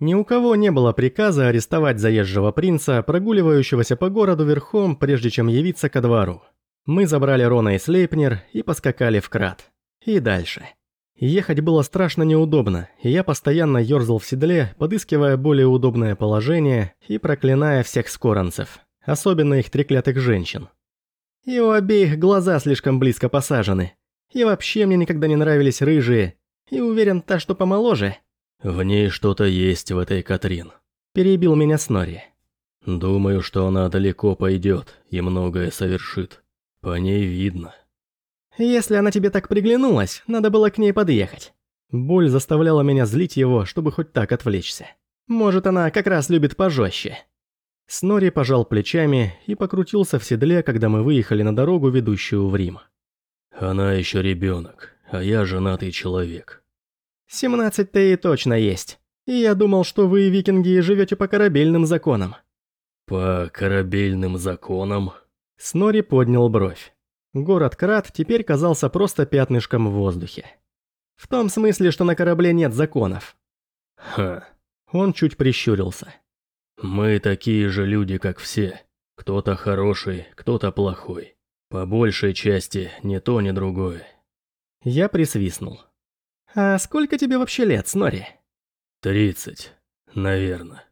Ни у кого не было приказа арестовать заезжего принца, прогуливающегося по городу верхом, прежде чем явиться ко двору. Мы забрали Рона и Слейпнер и поскакали в крат. И дальше. Ехать было страшно неудобно, и я постоянно ерзал в седле, подыскивая более удобное положение и проклиная всех скоронцев, особенно их треклятых женщин. И у обеих глаза слишком близко посажены. И вообще мне никогда не нравились рыжие. И уверен, та, что помоложе, «В ней что-то есть в этой Катрин», – перебил меня Снори. «Думаю, что она далеко пойдет и многое совершит. По ней видно». «Если она тебе так приглянулась, надо было к ней подъехать». Боль заставляла меня злить его, чтобы хоть так отвлечься. Может, она как раз любит пожестче. Снори пожал плечами и покрутился в седле, когда мы выехали на дорогу, ведущую в Рим. «Она еще ребенок, а я женатый человек. «Семнадцать-то и точно есть. И я думал, что вы, викинги, живете по корабельным законам». «По корабельным законам?» Снори поднял бровь. Город Крат теперь казался просто пятнышком в воздухе. В том смысле, что на корабле нет законов. Ха. Он чуть прищурился. Мы такие же люди, как все. Кто-то хороший, кто-то плохой. По большей части ни то, ни другое. Я присвистнул. «А сколько тебе вообще лет, Снори?» «Тридцать, наверное».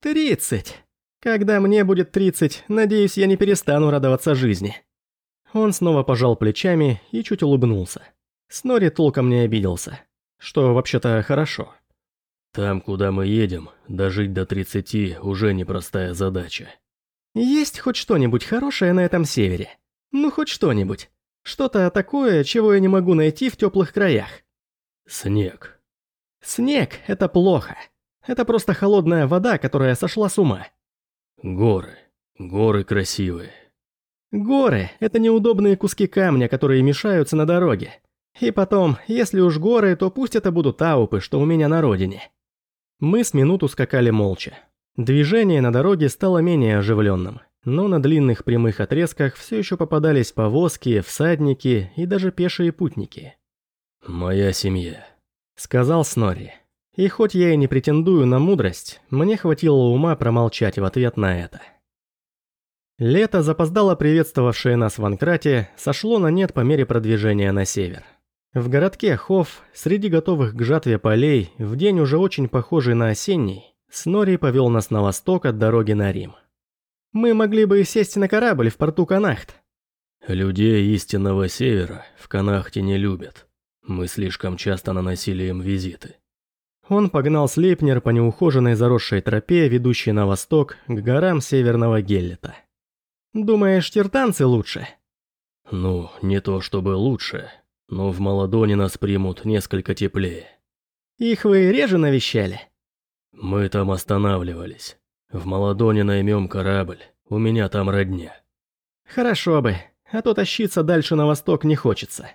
«Тридцать? Когда мне будет тридцать, надеюсь, я не перестану радоваться жизни». Он снова пожал плечами и чуть улыбнулся. Снори толком не обиделся, что вообще-то хорошо. «Там, куда мы едем, дожить до тридцати уже непростая задача». «Есть хоть что-нибудь хорошее на этом севере? Ну, хоть что-нибудь. Что-то такое, чего я не могу найти в теплых краях». Снег. Снег – это плохо. Это просто холодная вода, которая сошла с ума. Горы. Горы красивые. Горы – это неудобные куски камня, которые мешаются на дороге. И потом, если уж горы, то пусть это будут аупы, что у меня на родине. Мы с минуту скакали молча. Движение на дороге стало менее оживленным, но на длинных прямых отрезках все еще попадались повозки, всадники и даже пешие путники. «Моя семья», — сказал Снорри. И хоть я и не претендую на мудрость, мне хватило ума промолчать в ответ на это. Лето, запоздало приветствовавшее нас в Анкрате, сошло на нет по мере продвижения на север. В городке Хофф, среди готовых к жатве полей, в день уже очень похожий на осенний, Снори повел нас на восток от дороги на Рим. Мы могли бы сесть на корабль в порту Канахт. Людей истинного севера в Канахте не любят. Мы слишком часто наносили им визиты. Он погнал Слейпнер по неухоженной заросшей тропе, ведущей на восток, к горам северного Геллета. «Думаешь, тертанцы лучше?» «Ну, не то чтобы лучше, но в Маладоне нас примут несколько теплее». «Их вы реже навещали?» «Мы там останавливались. В Маладоне наймем корабль, у меня там родня». «Хорошо бы, а то тащиться дальше на восток не хочется».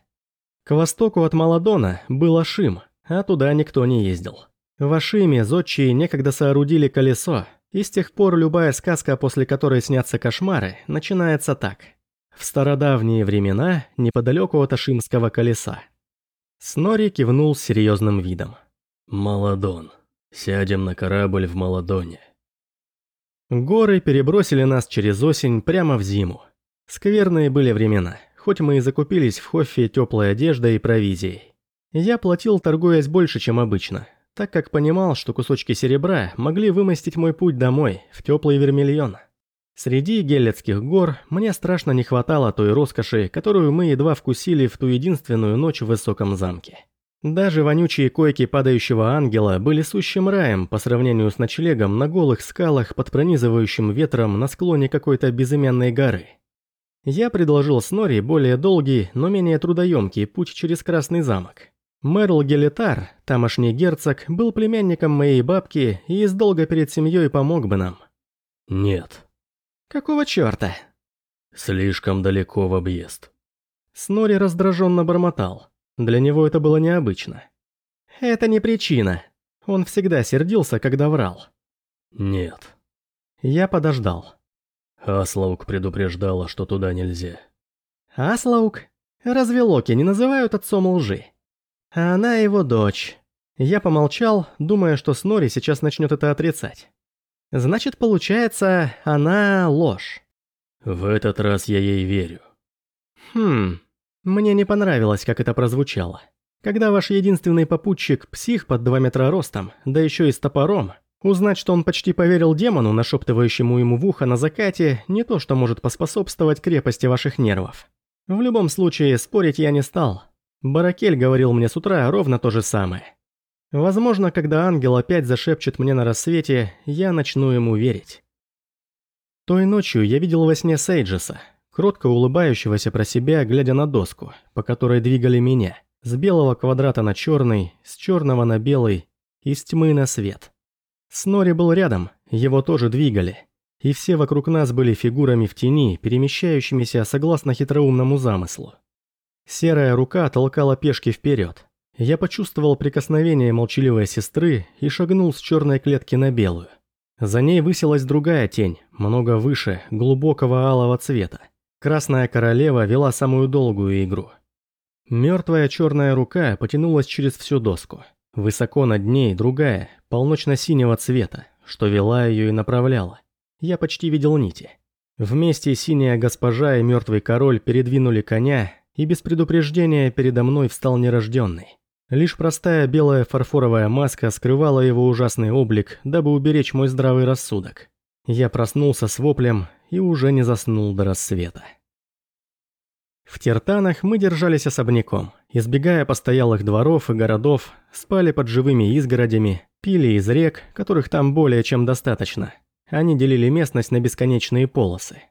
К востоку от Маладона был Ашим, а туда никто не ездил. В Ашиме зодчие некогда соорудили колесо, и с тех пор любая сказка, после которой снятся кошмары, начинается так. В стародавние времена, неподалеку от Ашимского колеса. Снори кивнул серьезным видом. «Маладон. Сядем на корабль в Маладоне». Горы перебросили нас через осень прямо в зиму. Скверные были времена хоть мы и закупились в Хоффе теплой одеждой и провизией. Я платил, торгуясь больше, чем обычно, так как понимал, что кусочки серебра могли вымостить мой путь домой, в теплый вермильон. Среди геллетских гор мне страшно не хватало той роскоши, которую мы едва вкусили в ту единственную ночь в высоком замке. Даже вонючие койки падающего ангела были сущим раем по сравнению с ночлегом на голых скалах под пронизывающим ветром на склоне какой-то безымянной горы. Я предложил Снори более долгий, но менее трудоемкий путь через Красный замок. Мерл Гелитар, тамошний герцог, был племянником моей бабки и из долга перед семьей помог бы нам. Нет. Какого черта? Слишком далеко в объезд. Снори раздраженно бормотал. Для него это было необычно. Это не причина. Он всегда сердился, когда врал. Нет. Я подождал. Аслаук предупреждала, что туда нельзя. Аслаук? Разве Локи не называют отцом лжи? А она его дочь. Я помолчал, думая, что Снори сейчас начнет это отрицать. Значит, получается, она ложь. В этот раз я ей верю. Хм, мне не понравилось, как это прозвучало. Когда ваш единственный попутчик – псих под 2 метра ростом, да еще и с топором, узнать, что он почти поверил демону, нашептывающему ему в ухо на закате, не то, что может поспособствовать крепости ваших нервов. В любом случае, спорить я не стал. Баракель говорил мне с утра ровно то же самое. Возможно, когда ангел опять зашепчет мне на рассвете, я начну ему верить. Той ночью я видел во сне Сейджеса, кротко улыбающегося про себя, глядя на доску, по которой двигали меня, с белого квадрата на черный, с черного на белый, из тьмы на свет. Снори был рядом, его тоже двигали, и все вокруг нас были фигурами в тени, перемещающимися согласно хитроумному замыслу. Серая рука толкала пешки вперед, я почувствовал прикосновение молчаливой сестры и шагнул с черной клетки на белую. За ней высилась другая тень, много выше, глубокого алого цвета. Красная королева вела самую долгую игру. Мертвая черная рука потянулась через всю доску. Высоко над ней другая, полночно-синего цвета, что вела ее и направляла. Я почти видел нити. Вместе синяя госпожа и мертвый король передвинули коня, и без предупреждения передо мной встал нерожденный. Лишь простая белая фарфоровая маска скрывала его ужасный облик, дабы уберечь мой здравый рассудок. Я проснулся с воплем и уже не заснул до рассвета. В Тертанах мы держались особняком, избегая постоялых дворов и городов, спали под живыми изгородями, пили из рек, которых там более чем достаточно. Они делили местность на бесконечные полосы.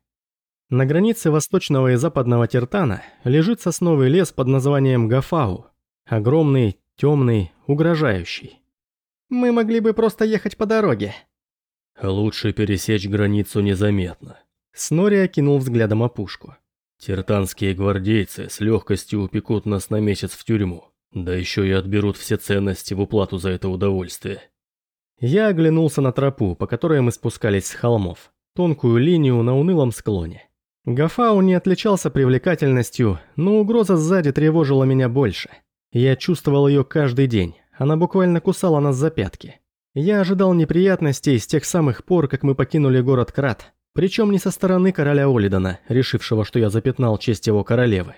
На границе восточного и западного Тертана лежит сосновый лес под названием Гафау, Огромный, темный, угрожающий. Мы могли бы просто ехать по дороге. Лучше пересечь границу незаметно. Снори окинул взглядом опушку. Тертанские гвардейцы с легкостью упекут нас на месяц в тюрьму. Да еще и отберут все ценности в уплату за это удовольствие. Я оглянулся на тропу, по которой мы спускались с холмов. Тонкую линию на унылом склоне. Гафау не отличался привлекательностью, но угроза сзади тревожила меня больше. Я чувствовал ее каждый день, она буквально кусала нас за пятки. Я ожидал неприятностей с тех самых пор, как мы покинули город Крат, причем не со стороны короля Олидона, решившего, что я запятнал честь его королевы.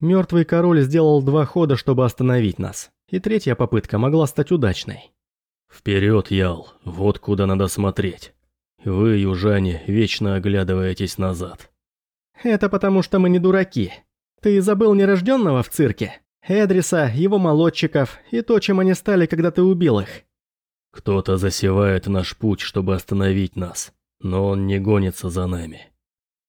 Мертвый король сделал два хода, чтобы остановить нас, и третья попытка могла стать удачной. «Вперед, Ял, вот куда надо смотреть. Вы, южане, вечно оглядываетесь назад». «Это потому, что мы не дураки. Ты забыл нерожденного в цирке?» Эдриса, его молодчиков и то, чем они стали, когда ты убил их. Кто-то засевает наш путь, чтобы остановить нас, но он не гонится за нами.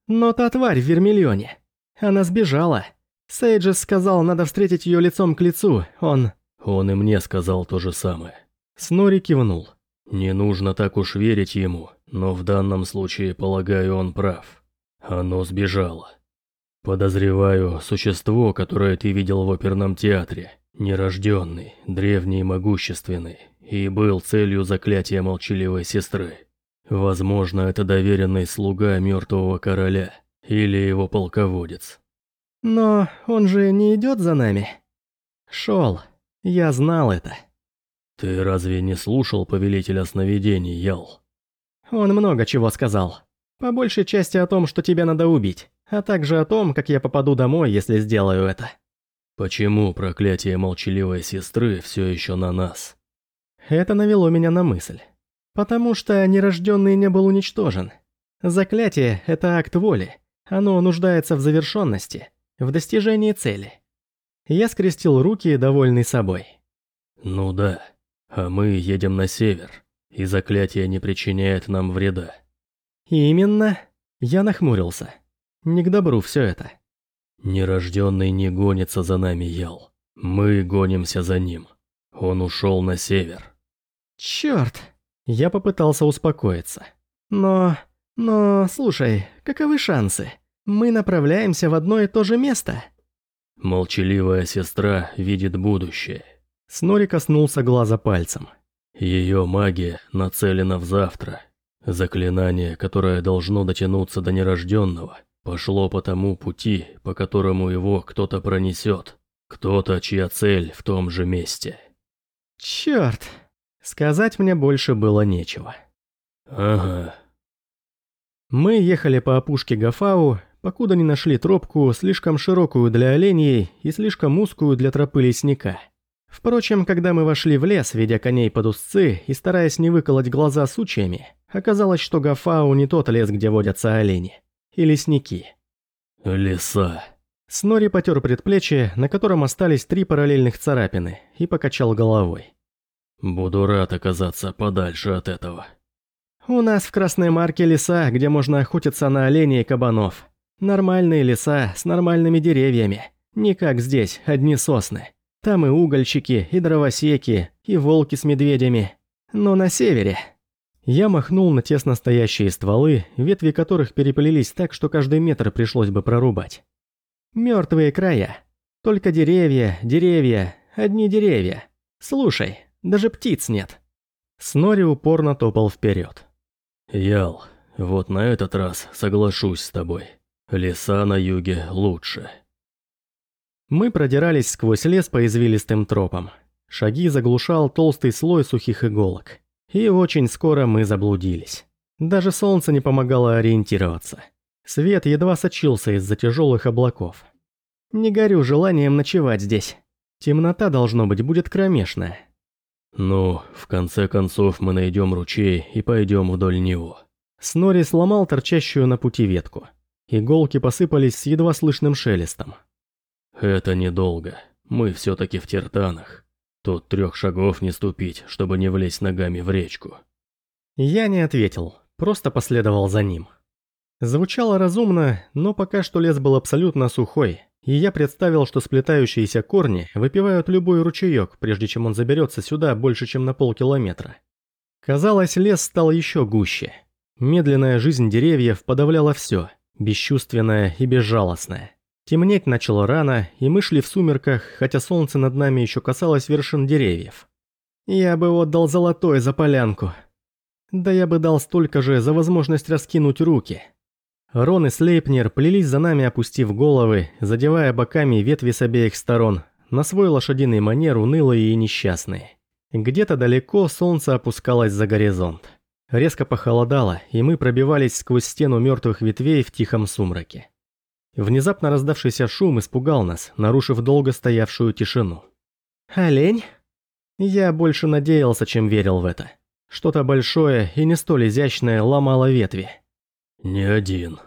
Но та тварь в Вермильоне. Она сбежала. Сейджес сказал, надо встретить ее лицом к лицу, он... Он и мне сказал то же самое. Снори кивнул. Не нужно так уж верить ему, но в данном случае, полагаю, он прав. Оно сбежало. Подозреваю, существо, которое ты видел в оперном театре, нерожденный, древний и могущественный, и был целью заклятия молчаливой сестры. Возможно, это доверенный слуга мертвого короля или его полководец. Но он же не идет за нами. Шел. Я знал это. Ты разве не слушал повелителя сновидений, Ял? Он много чего сказал. По большей части о том, что тебя надо убить а также о том, как я попаду домой, если сделаю это. Почему проклятие молчаливой сестры все еще на нас? Это навело меня на мысль. Потому что нерожденный не был уничтожен. Заклятие – это акт воли. Оно нуждается в завершенности, в достижении цели. Я скрестил руки, довольный собой. Ну да, а мы едем на север, и заклятие не причиняет нам вреда. Именно. Я нахмурился. Не к добру все это. Нерожденный не гонится за нами, Ял. Мы гонимся за ним. Он ушел на север. Черт! Я попытался успокоиться. Но... но, слушай, каковы шансы? Мы направляемся в одно и то же место. Молчаливая сестра видит будущее. Снори коснулся глаза пальцем. Ее магия нацелена в завтра. Заклинание, которое должно дотянуться до нерожденного, Пошло по тому пути, по которому его кто-то пронесет. Кто-то, чья цель в том же месте. Чёрт. Сказать мне больше было нечего. Ага. Мы ехали по опушке Гафау, покуда не нашли тропку, слишком широкую для оленей и слишком узкую для тропы лесника. Впрочем, когда мы вошли в лес, ведя коней под узцы и стараясь не выколоть глаза сучьями, оказалось, что Гафау не тот лес, где водятся олени. И лесники. Леса. Снори потер предплечье, на котором остались три параллельных царапины, и покачал головой. Буду рад оказаться подальше от этого. «У нас в Красной Марке леса, где можно охотиться на оленей и кабанов. Нормальные леса с нормальными деревьями. Не как здесь, одни сосны. Там и угольщики, и дровосеки, и волки с медведями. Но на севере. Я махнул на тесно стоящие стволы, ветви которых переплелись так, что каждый метр пришлось бы прорубать. Мертвые края. Только деревья, деревья, одни деревья. Слушай, даже птиц нет. Снори упорно топал вперед. Ял, вот на этот раз соглашусь с тобой. Леса на юге лучше. Мы продирались сквозь лес по извилистым тропам. Шаги заглушал толстый слой сухих иголок. И очень скоро мы заблудились. Даже солнце не помогало ориентироваться. Свет едва сочился из-за тяжелых облаков. Не горю желанием ночевать здесь. Темнота, должно быть, будет кромешная. Ну, в конце концов мы найдем ручей и пойдем вдоль него. Снори сломал торчащую на пути ветку. Иголки посыпались с едва слышным шелестом. Это недолго. Мы все-таки в тертанах. Тут трех шагов не ступить, чтобы не влезть ногами в речку. Я не ответил, просто последовал за ним. Звучало разумно, но пока что лес был абсолютно сухой, и я представил, что сплетающиеся корни выпивают любой ручеек, прежде чем он заберется сюда больше, чем на полкилометра. Казалось, лес стал еще гуще. Медленная жизнь деревьев подавляла все, бесчувственное и безжалостное. Темнеть начало рано, и мы шли в сумерках, хотя солнце над нами еще касалось вершин деревьев. Я бы отдал золотой за полянку. Да я бы дал столько же за возможность раскинуть руки. Рон и Слейпнер плелись за нами, опустив головы, задевая боками ветви с обеих сторон, на свой лошадиный манер унылые и несчастные. Где-то далеко солнце опускалось за горизонт. Резко похолодало, и мы пробивались сквозь стену мертвых ветвей в тихом сумраке. Внезапно раздавшийся шум испугал нас, нарушив долго стоявшую тишину. «Олень?» Я больше надеялся, чем верил в это. Что-то большое и не столь изящное ломало ветви. «Не один».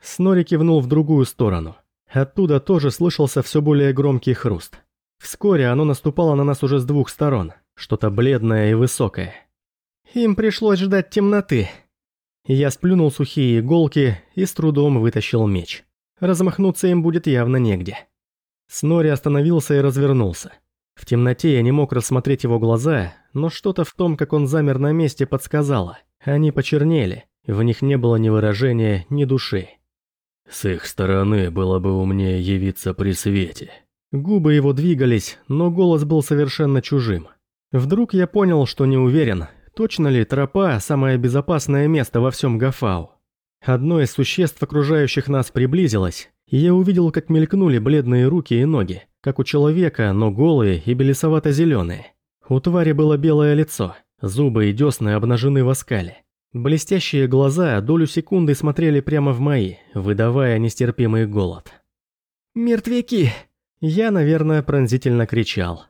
Снори кивнул в другую сторону. Оттуда тоже слышался все более громкий хруст. Вскоре оно наступало на нас уже с двух сторон, что-то бледное и высокое. Им пришлось ждать темноты. Я сплюнул сухие иголки и с трудом вытащил меч. Размахнуться им будет явно негде. Снори остановился и развернулся. В темноте я не мог рассмотреть его глаза, но что-то в том, как он замер на месте, подсказало. Они почернели, в них не было ни выражения, ни души. С их стороны было бы умнее явиться при свете. Губы его двигались, но голос был совершенно чужим. Вдруг я понял, что не уверен, точно ли тропа – самое безопасное место во всем Гафау. Одно из существ, окружающих нас, приблизилось, и я увидел, как мелькнули бледные руки и ноги, как у человека, но голые и белесовато-зеленые. У твари было белое лицо, зубы и десны обнажены в оскале. Блестящие глаза долю секунды смотрели прямо в мои, выдавая нестерпимый голод. «Мертвяки!» Я, наверное, пронзительно кричал.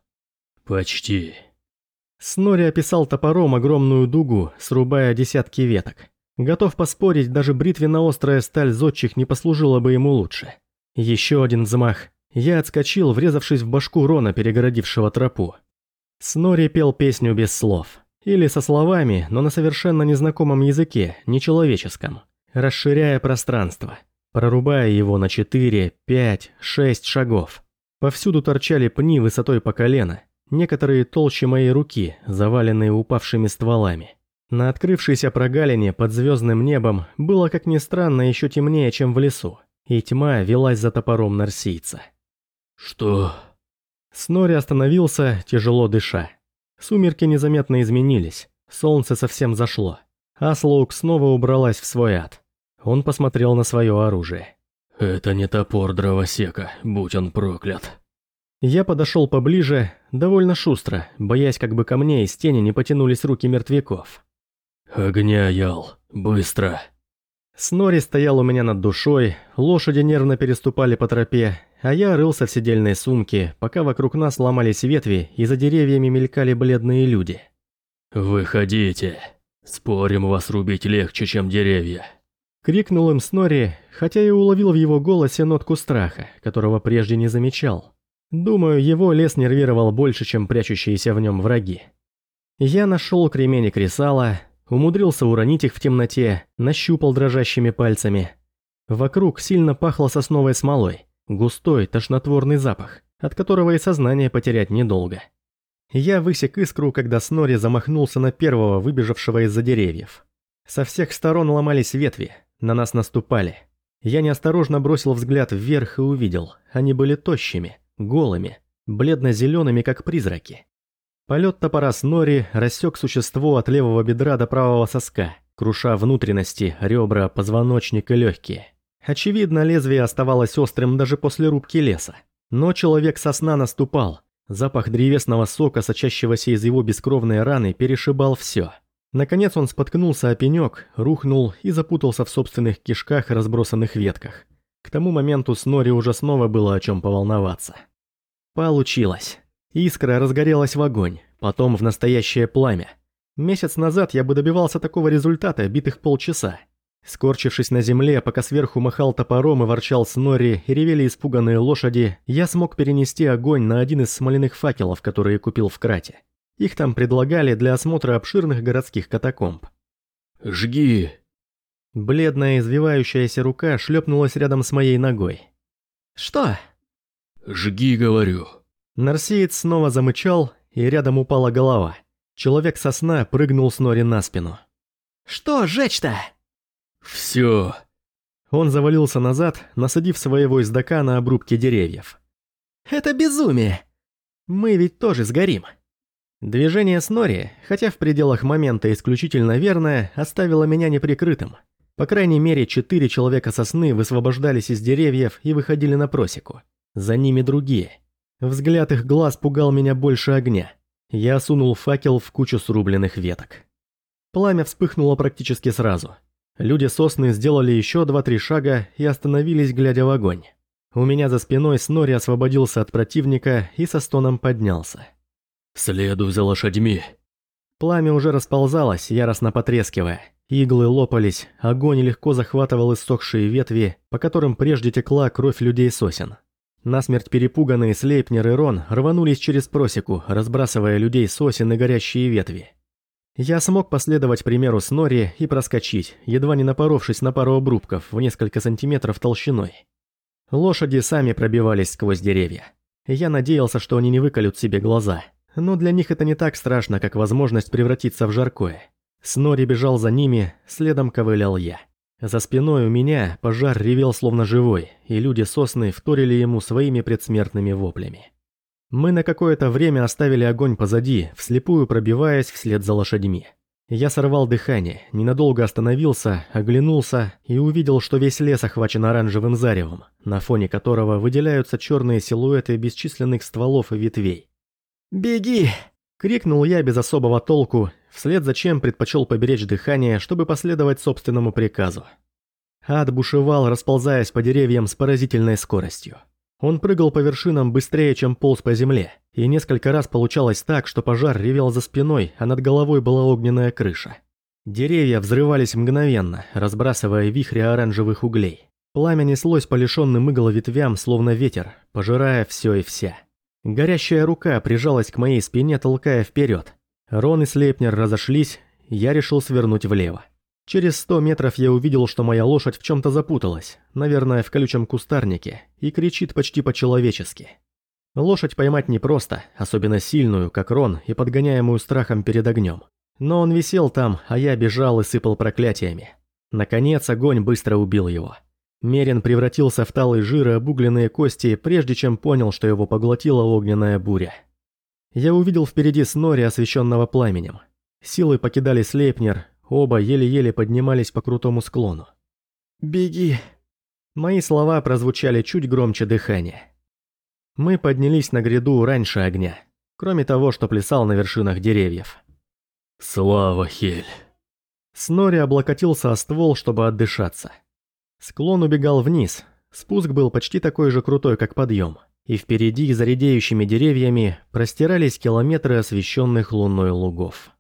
«Почти». Снори описал топором огромную дугу, срубая десятки веток. Готов поспорить, даже бритвенно-острая сталь зодчих не послужила бы ему лучше. Еще один взмах. Я отскочил, врезавшись в башку Рона, перегородившего тропу. Снори пел песню без слов. Или со словами, но на совершенно незнакомом языке, нечеловеческом. Расширяя пространство. Прорубая его на 4, 5, 6 шагов. Повсюду торчали пни высотой по колено. Некоторые толще моей руки, заваленные упавшими стволами. На открывшейся прогалине под звездным небом было, как ни странно, еще темнее, чем в лесу, и тьма велась за топором нарсийца. «Что?» Снори остановился, тяжело дыша. Сумерки незаметно изменились, солнце совсем зашло. Аслоук снова убралась в свой ад. Он посмотрел на свое оружие. «Это не топор дровосека, будь он проклят». Я подошел поближе, довольно шустро, боясь, как бы ко мне из тени не потянулись руки мертвяков. «Огня, Ял, быстро!» Снори стоял у меня над душой, лошади нервно переступали по тропе, а я рылся в сидельной сумке, пока вокруг нас ломались ветви и за деревьями мелькали бледные люди. «Выходите! Спорим, вас рубить легче, чем деревья!» Крикнул им Снори, хотя и уловил в его голосе нотку страха, которого прежде не замечал. Думаю, его лес нервировал больше, чем прячущиеся в нем враги. Я нашел кремень и кресала, умудрился уронить их в темноте, нащупал дрожащими пальцами. Вокруг сильно пахло сосновой смолой, густой, тошнотворный запах, от которого и сознание потерять недолго. Я высек искру, когда Снори замахнулся на первого, выбежавшего из-за деревьев. Со всех сторон ломались ветви, на нас наступали. Я неосторожно бросил взгляд вверх и увидел, они были тощими, голыми, бледно-зелеными, как призраки. Полет топора с нори рассек существо от левого бедра до правого соска, круша внутренности, ребра, позвоночник и легкие. Очевидно, лезвие оставалось острым даже после рубки леса. Но человек сосна наступал. Запах древесного сока, сочащегося из его бескровной раны, перешибал все. Наконец он споткнулся о пенек, рухнул и запутался в собственных кишках и разбросанных ветках. К тому моменту Снори уже снова было о чем поволноваться. Получилось. Искра разгорелась в огонь, потом в настоящее пламя. Месяц назад я бы добивался такого результата, битых полчаса. Скорчившись на земле, пока сверху махал топором и ворчал Снори и ревели испуганные лошади, я смог перенести огонь на один из смоляных факелов, которые купил в Крате. Их там предлагали для осмотра обширных городских катакомб. «Жги!» Бледная извивающаяся рука шлепнулась рядом с моей ногой. «Что?» «Жги, говорю!» Нарсеец снова замычал, и рядом упала голова. Человек со сна прыгнул с Нори на спину. «Что жечь-то?» «Все!» Он завалился назад, насадив своего издака на обрубки деревьев. «Это безумие! Мы ведь тоже сгорим!» Движение Снори, хотя в пределах момента исключительно верное, оставило меня неприкрытым. По крайней мере, четыре человека сосны высвобождались из деревьев и выходили на просеку. За ними другие – Взгляд их глаз пугал меня больше огня. Я сунул факел в кучу срубленных веток. Пламя вспыхнуло практически сразу. Люди сосны сделали еще два-три шага и остановились, глядя в огонь. У меня за спиной Снори освободился от противника и со стоном поднялся. «Следуй за лошадьми!» Пламя уже расползалось, яростно потрескивая. Иглы лопались, огонь легко захватывал иссохшие ветви, по которым прежде текла кровь людей сосен. Насмерть перепуганные Слейпнер и Рон рванулись через просеку, разбрасывая людей сосен и горящие ветви. Я смог последовать примеру Снори и проскочить, едва не напоровшись на пару обрубков в несколько сантиметров толщиной. Лошади сами пробивались сквозь деревья. Я надеялся, что они не выколют себе глаза, но для них это не так страшно, как возможность превратиться в жаркое. Снори бежал за ними, следом ковылял я. За спиной у меня пожар ревел словно живой, и люди сосны вторили ему своими предсмертными воплями. Мы на какое-то время оставили огонь позади, вслепую пробиваясь вслед за лошадьми. Я сорвал дыхание, ненадолго остановился, оглянулся и увидел, что весь лес охвачен оранжевым заревом, на фоне которого выделяются черные силуэты бесчисленных стволов и ветвей. «Беги!» – крикнул я без особого толку вслед за чем предпочел поберечь дыхание, чтобы последовать собственному приказу. Ад бушевал, расползаясь по деревьям с поразительной скоростью. Он прыгал по вершинам быстрее, чем полз по земле, и несколько раз получалось так, что пожар ревел за спиной, а над головой была огненная крыша. Деревья взрывались мгновенно, разбрасывая вихри оранжевых углей. Пламя неслось по лишенным игл ветвям, словно ветер, пожирая все и вся. Горящая рука прижалась к моей спине, толкая вперед. Рон и Слейпнер разошлись, я решил свернуть влево. Через сто метров я увидел, что моя лошадь в чем-то запуталась, наверное, в колючем кустарнике, и кричит почти по-человечески. Лошадь поймать непросто, особенно сильную, как Рон, и подгоняемую страхом перед огнем. Но он висел там, а я бежал и сыпал проклятиями. Наконец огонь быстро убил его. Мерин превратился в талый жир и обугленные кости, прежде чем понял, что его поглотила огненная буря. Я увидел впереди Снори, освещенного пламенем. Силы покидали Слейпнер, оба еле-еле поднимались по крутому склону. «Беги!» Мои слова прозвучали чуть громче дыхания. Мы поднялись на гряду раньше огня, кроме того, что плясал на вершинах деревьев. Слава, Хель. Снори облокотился о ствол, чтобы отдышаться. Склон убегал вниз, спуск был почти такой же крутой, как подъем, и впереди, за редеющими деревьями, простирались километры освещенных луной лугов.